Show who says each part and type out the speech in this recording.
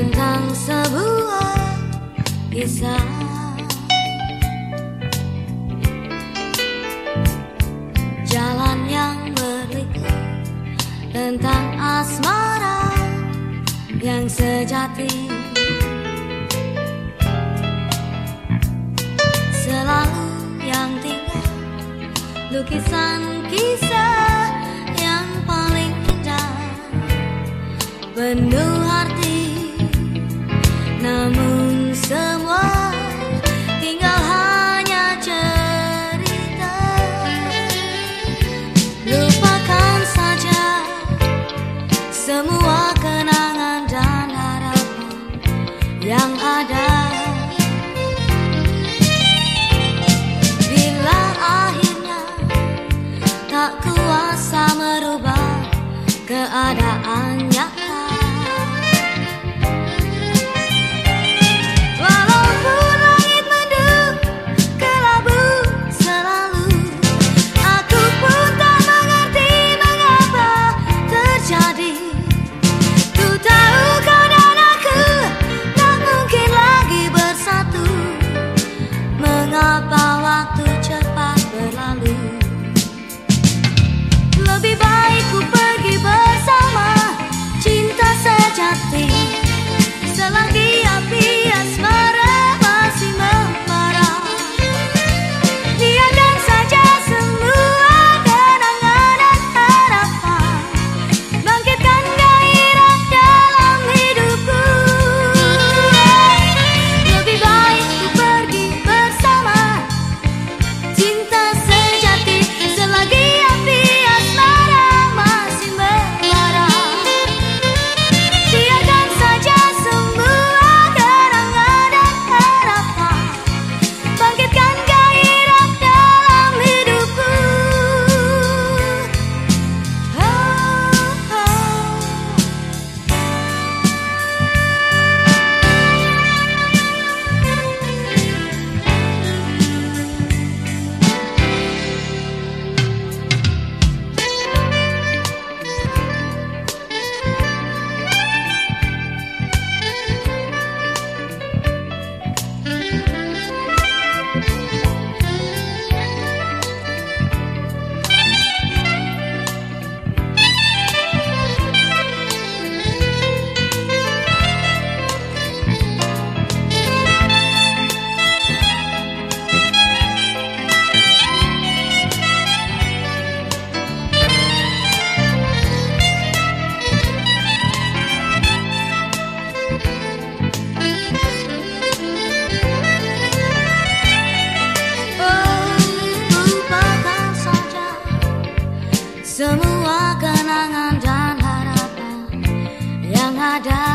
Speaker 1: tentang sebuah kisah. Jalan yang berliku tentang asmara yang sejati. Selalu yang tinggal lukisan kisah yang paling indah. Penuh arti Semua kenangan dan harapan yang ada